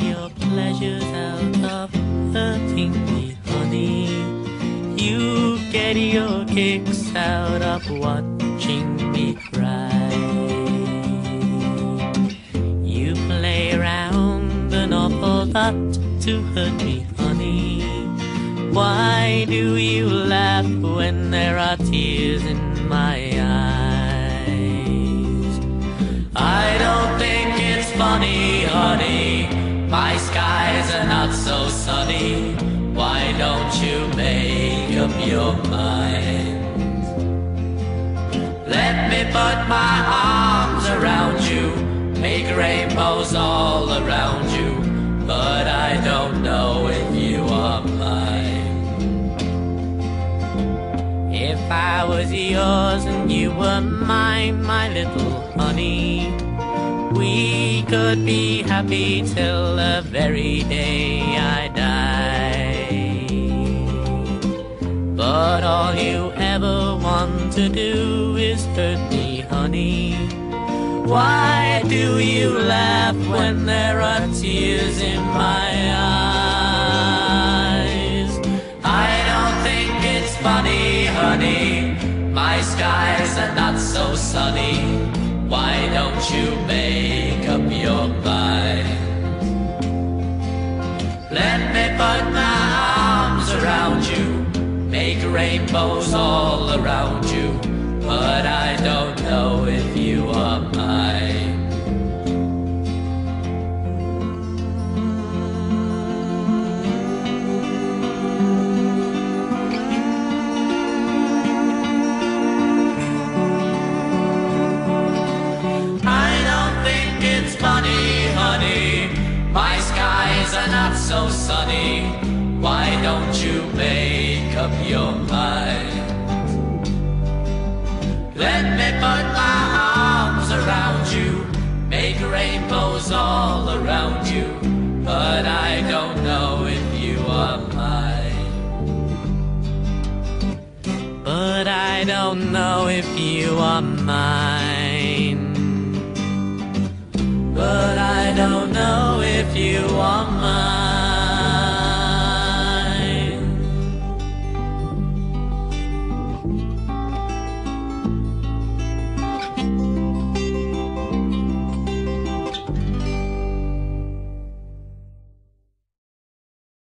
your pleasures out of hurting me, honey. You get your kicks out of watching me cry. You play around the awful lot to hurt me, honey. Why do you laugh when there are tears in skies are not so sunny. Why don't you make up your mind? Let me put my arms around you, make rainbows all around you, but I don't know if you are mine. If I was yours and you were mine, my little honey, we could be happy till the very day I die. But all you ever want to do is hurt me, honey. Why do you laugh when there are tears in my eyes? I don't think it's funny, honey. My skies are not so sunny. Why don't you make up your mind? Let me put my arms around you, make rainbows all around you, but I don't know if you are mine. My skies are not so sunny. Why don't you make up your mind? Let me put my arms around you, make rainbows all around you, but I don't know if you are mine. But I don't know if you are mine.